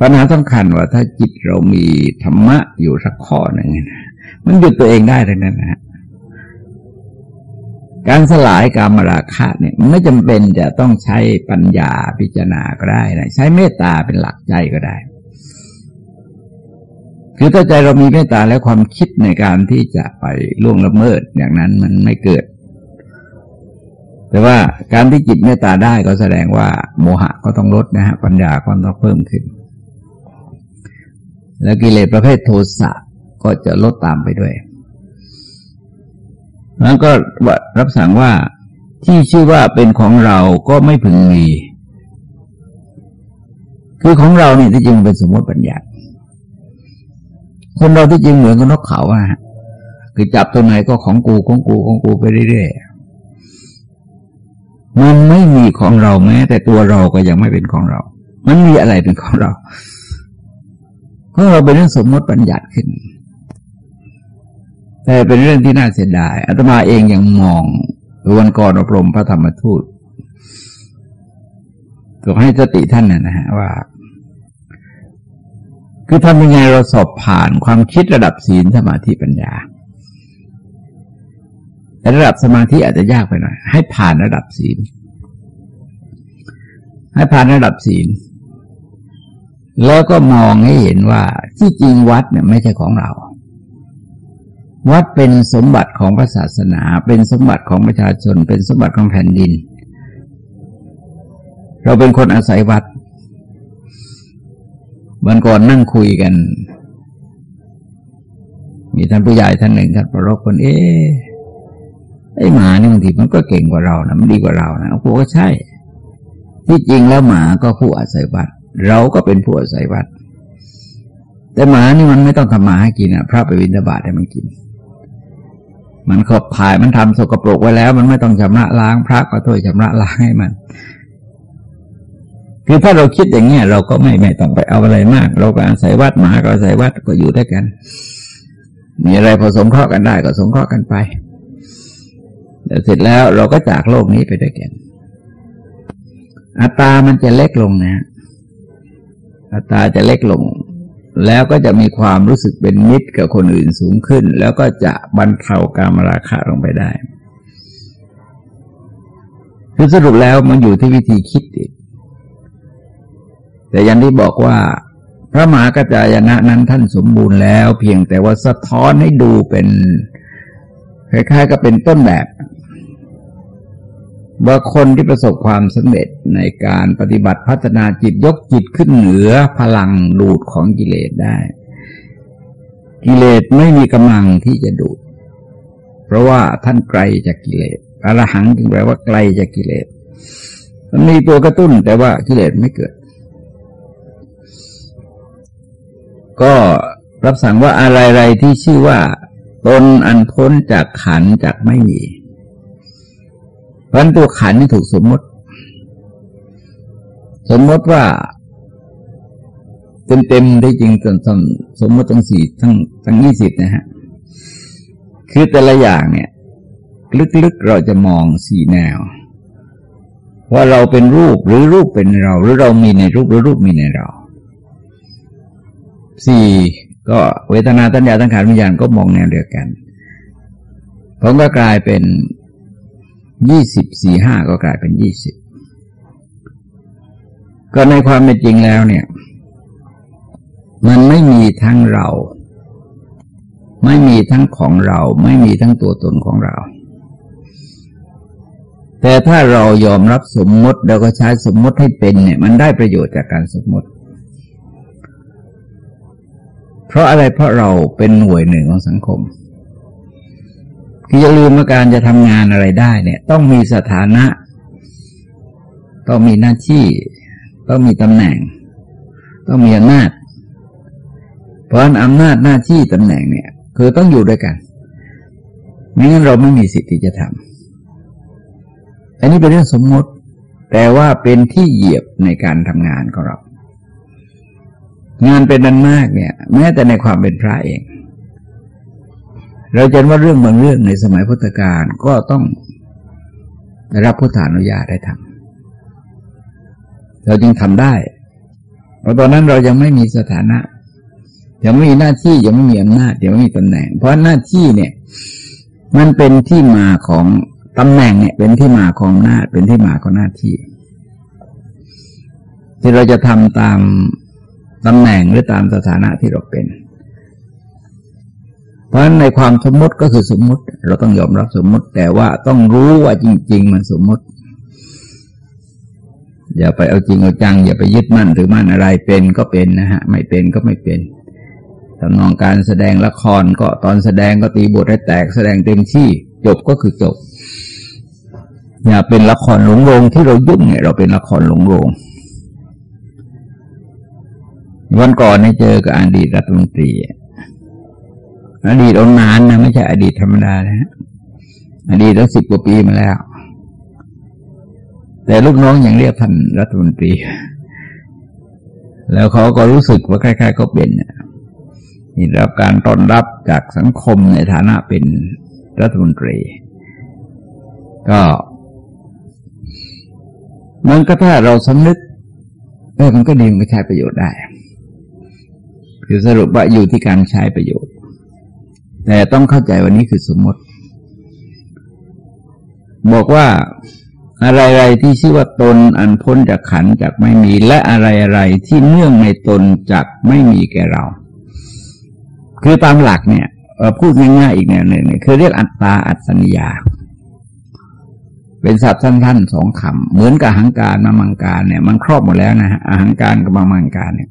ปัญหาสำคัญว่าถ้าจิตเรามีธรรมะอยู่สักข้อหนึ่งมันหยุดตัวเองได้ทั้งนั้นนะการสลายการมราคะเนี่ยไม่จำเป็นจะต้องใช้ปัญญาพิจารณาก็ได้นะใช้เมตตาเป็นหลักใจก็ได้คือถ้าใจเรามีเมตตาและความคิดในการที่จะไปล่วงละเมิดอย่างนั้นมันไม่เกิด แต่ว่าการที่จิตเมตตาได้ก็แสดงว่า โมหะก็ต้องลดนะฮะปัญญาก็ต้องเพิ่มขึ้น แล้วกิเลสประเภทโทสะก็จะลดตามไปด้วยแล้วก็รับสั่งว่าที่ชื่อว่าเป็นของเราก็ไม่พึงมี คือของเราเนี่ยที่จริงเป็นสมมติปัญญาคนเราที่จริงเหมือนกับนกเขาอะคือจับตัวไหนก็ของกูของกูของกูไปเรื่อยๆ มันไม่มีของเราแม้ แต่ตัวเราก็ยังไม่เป็นของเรา มันมีอะไรเป็นของเราเพราะเราเป็นเรื่องสมมติปัญญัติขึ้น แต่เป็นเรื่องที่น่าเสียดายอาตมาเองยังมองวันก่อนอบรมพระธรรมทูตก็ให้สติท่านนะฮะว่า คือทำยังไงเราสอบผ่านความคิดระดับศีลสมาธิปัญญา ระดับสมาธิอาจจะยากไปหน่อย ให้ผ่านระดับศีล ให้ผ่านระดับศีล แล้วก็มองให้เห็นว่าที่จริงวัดเนี่ยไม่ใช่ของเรา วัดเป็นสมบัติของพระศาสนา เป็นสมบัติของประชาชน เป็นสมบัติของแผ่นดิน เราเป็นคนอาศัยวัดวันก่อนนั่งคุยกัน มีท่านผู้ใหญ่ท่านหนึ่งท่านประรบคนเอ๊ ไอ้หมานี่บางทีมันก็เก่งกว่าเรานะมันดีกว่าเรานะพวกก็ใช่ ที่จริงแล้วหมาก็ผู้อาศัยวัด เราก็เป็นผู้อาศัยวัด แต่หมานี่มันไม่ต้องทำหมาให้กินอะพระไปวินทบาทให้มันกิน มันขบถ่ายมันทำสกปรกไว้แล้ว มันไม่ต้องชำระล้างพระก็ถ้วยชำระล้างให้มันคือถ้าเราคิดอย่างเงี้ยเราก็ไม่ไม่ต้องไปเอาอะไรมาก เราก็อาศัยวัดหมาก็อาศัยวัดก็อยู่ด้วยกัน มีอะไรผสมเคราะห์กันได้ก็สงเคราะห์กันไป เสร็จแล้วเราก็จากโลกนี้ไปด้วยกัน อัตามันจะเล็กลงนะอัตตาจะเล็กลง แล้วก็จะมีความรู้สึกเป็นมิตรกับคนอื่นสูงขึ้น แล้วก็จะบรรเทาการมราคะลงไปได้คือสรุปแล้วมันอยู่ที่วิธีคิดอีกแต่ยันที่บอกว่า พระมหากจจายนะนั้นท่านสมบูรณ์แล้ว เพียงแต่ว่าสะท้อนให้ดูเป็นคล้ายๆกับเป็นต้นแบบ ว่าคนที่ประสบความสำเร็จในการปฏิบัติพัฒนาจิตยกจิตขึ้นเหนือพลังดูดของกิเลสได้ กิเลสไม่มีกำลังที่จะดูด เพราะว่าท่านไกลจากกิเลสอรหังจึงแปลว่าไกลจากกิเลสมันมีตัวกระตุ้นแต่ว่ากิเลสไม่เกิด ก็รับสั่งว่าอะไรๆที่ชื่อว่าตนอันพ้นจากขันจากไม่มี เพราะตัวขันนี่ถูกสมมติ สมมติว่า เต็มเต็มได้จริงจนสมมติทั้งสี่ทั้งทั้งยี่สิบนะฮะ คือแต่ละอย่างเนี่ย ลึกๆเราจะมองสี่แนว ว่าเราเป็นรูปหรือรูปเป็นเรา หรือเรามีในรูปหรือรูปมีในเราสี่ก็เวทนาตัญญาตั้งขานวิญญาณก็มองแนวเดียวกันผมก็กลายเป็น ยี่สิบสี่ห้าก็กลายเป็นยี่สิบก็ในความเป็นจริงแล้วเนี่ย มันไม่มีทั้งเรา ไม่มีทั้งของเรา ไม่มีทั้งตัวตนของเรา แต่ถ้าเรายอมรับสมมติเราก็ใช้สมมติให้เป็นเนี่ย มันได้ประโยชน์จากการสมมติ เพราะอะไรเพราะเราเป็นหน่วยหนึ่งของสังคม คืออย่าลืมว่าการจะทำงานอะไรได้เนี่ย ต้องมีสถานะ ต้องมีหน้าที่ ต้องมีตำแหน่ง ต้องมีอำนาจ เพราะอำนาจหน้าที่ตำแหน่งเนี่ย คือต้องอยู่ด้วยกันไม่งั้นเราไม่มีสิทธิ์ที่จะทำอันนี้เป็นเรื่องสมมติ แต่ว่าเป็นที่เหยียบในการทำงานของเรา งานเป็นนันมากเนี่ย แม้แต่ในความเป็นพระเอง เราจะว่าเรื่องบางเรื่องในสมัยพุทธกาลก็ต้องได้รับพุทธานุญาตได้ทำเราจึงทำได้ เพราะตอนนั้นเรายังไม่มีสถานะยังไม่มีหน้าที่ยังไม่มีอำนาจยังไม่มีตำแหน่ง เพราะหน้าที่เนี่ย มันเป็นที่มาของตำแหน่งเนี่ย เป็นที่มาของหน้าเป็นที่มาของหน้าที่ ที่เราจะทำตามตำแหน่งหรือตามสถานะที่เราเป็น ราะฉะนั้นในความสมมติก็คือสมมติ เราต้องยอมรับสมมติ แต่ว่าต้องรู้ว่าจริง ๆ มันสมมติ อย่าไปเอาจริงเอาจัง อย่าไปยึดมั่นถือมั่นอะไรเป็นก็เป็นนะฮะ ไม่เป็นก็ไม่เป็นตำนองการแสดงละครก็ตอนแสดงก็ตีบทให้แตกแสดงเต็มที่ จบก็คือจบ อย่าเป็นละครหลงโรงที่เรายุ่งเนี่ย เราเป็นละครหลงโรงวันก่อนเนี่ยเจอกับอดีตรัฐมนตรี อดีตองนานนะไม่ใช่อดีตธรรมดานะอดีตตั้งสิบกว่าปีมาแล้ว แต่ลูกน้องอยังเรียกท่านรัฐมนตรี แล้วเขาก็รู้สึกว่าคล้ายๆก็เป็นนี่รับการต้อนรับจากสังคมในฐานะเป็นรัฐมนตรี ก็มันก็ถ้าเราสำนึกเออมันก็ดีมันก็ใช้ประโยชน์ได้ คือสรุปว่าอยู่ที่การใช้ประโยชน์ แต่ต้องเข้าใจวันนี้คือสมมติ บอกว่าอะไรๆที่ชื่อว่าตนอันพ้นจากขันจากไม่มี และอะไรๆที่เนื่องในตนจากไม่มีแก่เรา คือตามหลักเนี่ยพูดง่ายๆอีกแนวหนึ่งคือเรียกอัตตาอัตนิยาเป็นศัพท์สั้นๆสองคำเหมือนกับหังการมามังการเนี่ย มันครอบหมดแล้วนะฮะหังการกับมามังการเนี่ย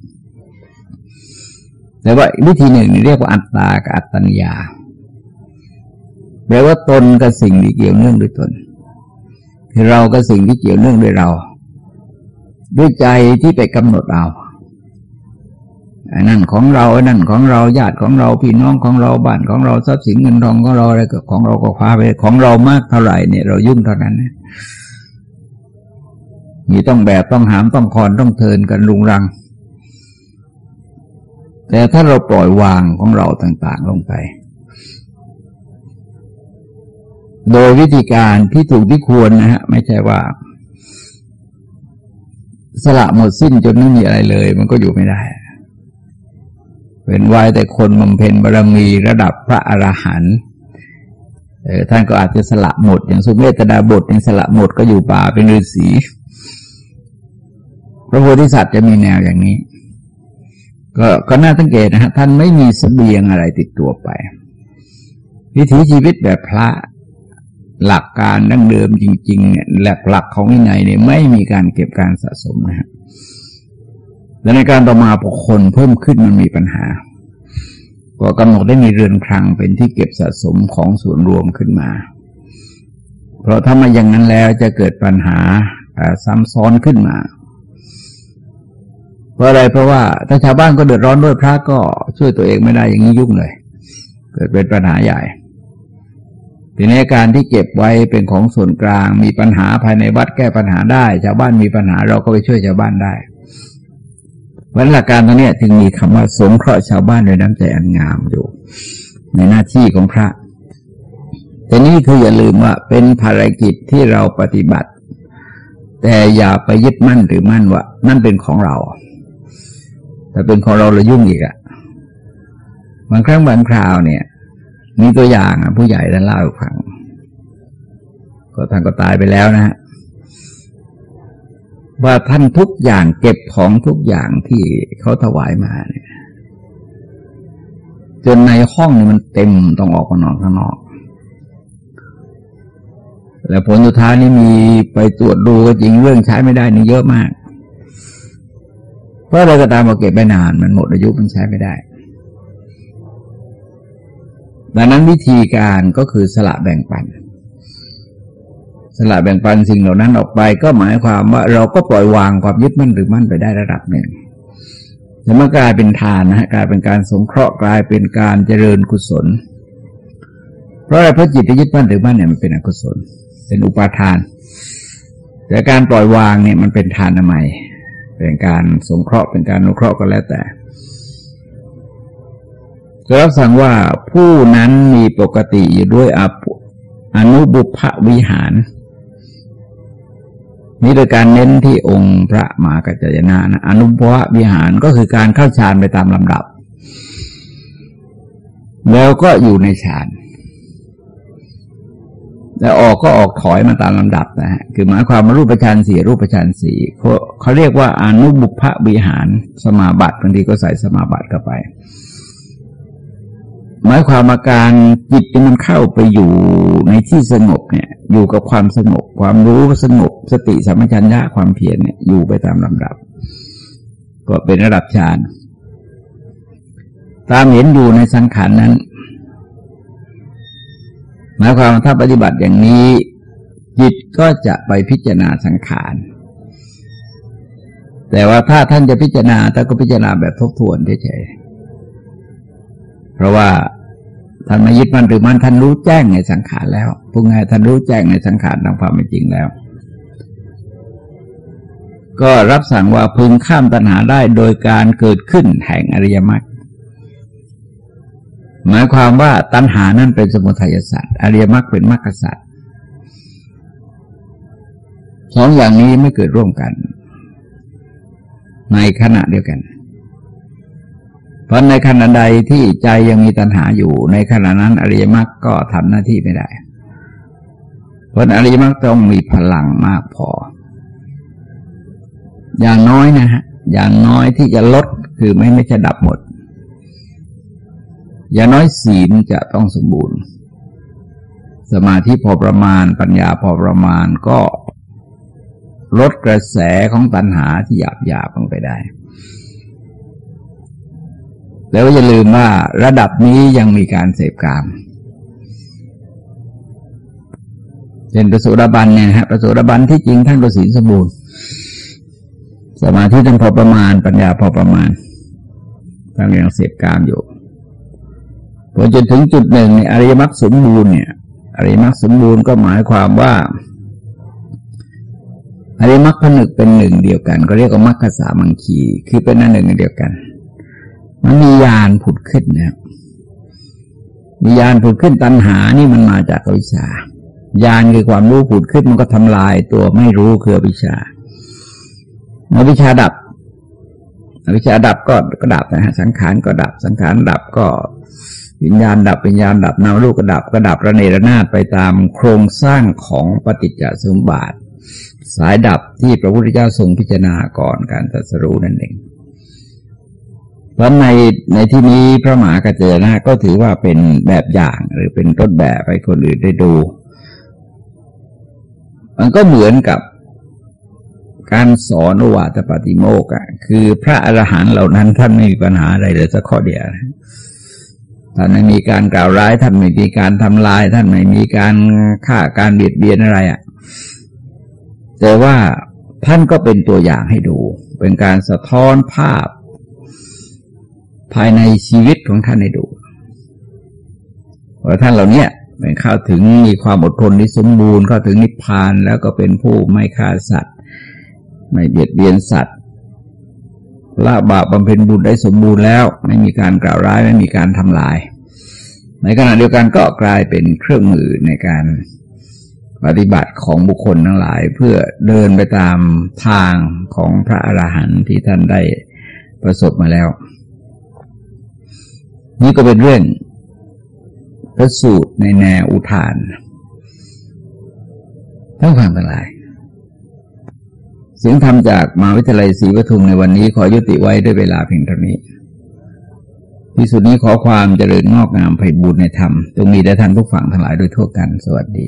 แต่ว่าวิธีหนึ่งเรียกว่าอัตตากับอัตนิยาแปลว่าตนกับสิ่งที่เกี่ยวเนื่องด้วยตนเราก็สิ่งที่เกี่ยวเนื่องด้วยเรา ด้วยใจที่ไปกำหนดเอาอันนั่นของเราอันนั่นของเราญาติของเราพี่น้องของเราบ้านของเราทรัพย์สินเงินทองของเราอะไรก็ของเราก็คว้าไปของเรามากเท่าไหร่เนี่ยเรายุ่งเท่านั้นมีต้องแบบต้องหามต้องคอนต้องเทินกันรุงรัง แต่ถ้าเราปล่อยวางของเราต่าง ๆ ลงไป โดยวิธีการที่ถูกที่ควรนะฮะไม่ใช่ว่า สละหมดสิ้นจนไม่มีอะไรเลย มันก็อยู่ไม่ได้เป็นวายแต่คนบำเพ็ญบารมีระดับพระอรหันต์ท่านก็อาจจะสละหมด อย่างสุเมตดาบทยังสละหมดก็อยู่ป่าเป็นฤาษีพระโพธิสัตว์จะมีแนวอย่างนี้ ก็ก็น่าสังเกตนะฮะท่านไม่มีสเสบียงอะไรติดตัวไป วิถีชีวิตแบบพระหลักการดั้งเดิมจริงๆเนี่ยหลักหลักของวินัยเนี่ยไม่มีการเก็บการสะสมนะฮะและในการต่อมาพอคนเพิ่มขึ้นมันมีปัญหา ก็กำหนดได้มีเรือนคลังเป็นที่เก็บสะสมของส่วนรวมขึ้นมา เพราะถ้ามาอย่างนั้นแล้วจะเกิดปัญหาซ้ำซ้อนขึ้นมา ราะอะไรเพราะว่าถ้าชาวบ้านก็เดือดร้อนด้วยพระก็ช่วยตัวเองไม่ได้อย่างนี้ยุ่งเลย เกิดเป็นปัญหาใหญ่ทีนี้การที่เก็บไว้เป็นของส่วนกลาง มีปัญหาภายในวัดแก้ปัญหาได้ ชาวบ้านมีปัญหาเราก็ไปช่วยชาวบ้านได้วันหลักการตรงนี้จึงมีคำว่าสงเคราะห์ชาวบ้านโดยน้ำใจอันงามอยู่ ในหน้าที่ของพระแต่นี่คืออย่าลืมว่าเป็นภารกิจที่เราปฏิบัติ แต่อย่าไปยึดมั่นหรือมั่นว่านั่นเป็นของเรา แต่เป็นของเราเรายุ่งอีกอะบางครั้งบางคราวเนี่ย มีตัวอย่างผู้ใหญ่ท่านเล่าให้ฟังก็ท่านก็ตายไปแล้วนะฮะว่าท่านทุกอย่างเก็บของทุกอย่างที่เขาถวายมาเนี่ยจนในห้องนี่มันเต็มต้องออกมานอนข้างนอก แล้วผลสุดท้ายนี่มีไปตรวจดูก็จริงเรื่องใช้ไม่ได้นี่เยอะมาก ราะอะไรก็ตามมาเก็บไปนาน มันหมดอายุมันใช้ไม่ได้ ดังนั้นวิธีการก็คือสละแบ่งปัน สละแบ่งปันสิ่งเหล่านั้นออกไป ก็หมายความว่าเราก็ปล่อยวางความยึดมั่นหรือมั่นไปได้ระดับหนึ่งจะมากลายเป็นทานนะฮะกลายเป็นการสงเคราะห์กลายเป็นการเจริญกุศล เพราะอะไรเพราะจิตที่ยึดมั่นหรือมั่นเนี่ยมันเป็นอกุศล เป็นอุปาทาน แต่การปล่อยวางเนี่ยมันเป็นทานใหม่ เป็นการสงเคราะห์เป็นการอนุเคราะห์ก็แล้วแต่ก็รับสั่งว่าผู้นั้นมีปกติอยู่ด้วยอนุบุพวิหาร นี่โดยการเน้นที่องค์พระมหากัจจยนะนะอนุบุพวิหารก็คือการเข้าฌานไปตามลำดับ แล้วก็อยู่ในฌาน แล้วออกก็ออกถอยมาตามลำดับนะฮะ คือหมายความว่ารูปฌานสี่รูปฌานสี่เขาเขาเรียกว่าอนุบุพวิหารสมาบัติบางทีก็ใส่สมาบัติเข้าไป หมายความอาการจิตที่มันเข้าไปอยู่ในที่สงบเนี่ย อยู่กับความสงบ ความรู้สงบ สติสัมปชัญญะความเพียรเนี่ยอยู่ไปตามลำดับ ก็เป็นระดับฌานตามเห็นอยู่ในสังขารนั้น หมายความถ้าปฏิบัติอย่างนี้จิตก็จะไปพิจารณาสังขาร แต่ว่าถ้าท่านจะพิจารณาท่านก็พิจารณาแบบทบทวนเฉยๆเพราะว่าท่านไม่ยึดมันหรือมันท่านรู้แจ้งในสังขารแล้วพูดง่ายท่านรู้แจ้งในสังขารตามความเป็นจริงแล้ว ก็รับสั่งว่าพึงข้ามตัณหาได้โดยการเกิดขึ้นแห่งอริยมรรค หมายความว่าตัณหานั่นเป็นสมุทัยสัตว์อริยมรรคเป็นมรรคสัตว์สองอย่างนี้ไม่เกิดร่วมกัน ในขณะเดียวกัน เพราะในขณะใดที่ใจยังมีตัณหาอยู่ ในขณะนั้น อริยมรรคก็ทำหน้าที่ไม่ได้ เพราะอริยมรรคต้องมีพลังมากพอ อย่างน้อยนะฮะอย่างน้อยที่จะลดคือไม่ไม่จะดับหมด อย่างน้อยศีลจะต้องสมบูรณ์ สมาธิพอประมาณ ปัญญาพอประมาณก็ลดกระแสของตัณหาที่หยาบหยาบลงไปได้ แล้วอย่าลืมว่าระดับนี้ยังมีการเสพกามเป็นประสูดาบันเนี่ยฮะประสูดาบันที่จริงท่านก็ศีลสมบูรณ์ สมาธิท่านพอประมาณ ปัญญาพอประมาณท่านยังเสพกามอยู่ พอจนถึงจุดหนึ่งในอริยมรรคสมบูรณ์เนี่ยอริยมรรคสมบูรณ์ก็หมายความว่าอริมักผนึกเป็นหนึ่งเดียวกัน ก็เรียกว่ามรรคสามังคีคือเป็นอันหนึ่งเดียวกัน มันมียานผุดขึ้นนะมียานผุดขึ้นตัณหานี่มันมาจากอวิชายานคือความรู้ผุดขึ้นมันก็ทำลายตัวไม่รู้คืออวิชาอวิชาดับอวิชาดับก็ก็ดับนะฮะสังขารก็ดับสังขารดับก็ วิญญาณดับวิญญาณดับนามรูปก็ดับก็ดับระเนระนาดไปตามโครงสร้างของปฏิจจสมบัติสายดับที่พระพุทธเจ้าทรงพิจารณาก่อนการตรัสรู้นั่นเองเพราะในในที่นี้พระมหากัจจนาก็ถือว่าเป็นแบบอย่างหรือเป็นต้นแบบให้คนอื่นได้ดู มันก็เหมือนกับการสอนวาตปฏิโมกอะคือพระอรหันต์เหล่านั้นท่านไม่มีปัญหาอะไรเลยสักข้อเดียว ท่านไม่มีการกล่าวร้ายท่านไม่มีการทำลาย ท่านไม่มีการฆ่าการเบียดเบียนอะไรอะ่ะ แต่ว่าท่านก็เป็นตัวอย่างให้ดู เป็นการสะท้อนภาพ ภายในชีวิตของท่านให้ดูว่าท่านเหล่านี้เป็นเข้าถึงมีความอดทนที่สมบูรณ์เข้าถึงนิพพานแล้วก็เป็นผู้ไม่ฆ่าสัตว์ ไม่เบียดเบียนสัตว์ ละบาปบำเพ็ญบุญได้สมบูรณ์แล้ว ไม่มีการกล่าวร้ายไม่มีการทำลาย ในขณะเดียวกันก็กลายเป็นเครื่องมือในการปฏิบัติของบุคคลทั้งหลาย เพื่อเดินไปตามทางของพระอรหันต์ที่ท่านได้ประสบมาแล้ว นี่ก็เป็นเรื่องพระสูตรในแนวอุทานทั้งฟังทั้งหลาย เสียงธรรมจากมหาวิทยาลัยศรีปทุมในวันนี้ขอยุติไว้ด้วยเวลาเพียงเท่านี้ที่สุดนี้ขอความเจริญงอกงามไพบูรณในธรรมจงมีแด่ท่านผู้ฟังทั้งหลายโดยทั่วกัน สวัสดี